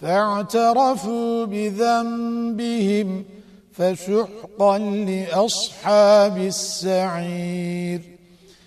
فاعترفوا بذنبهم فسحقا لأصحاب السعير.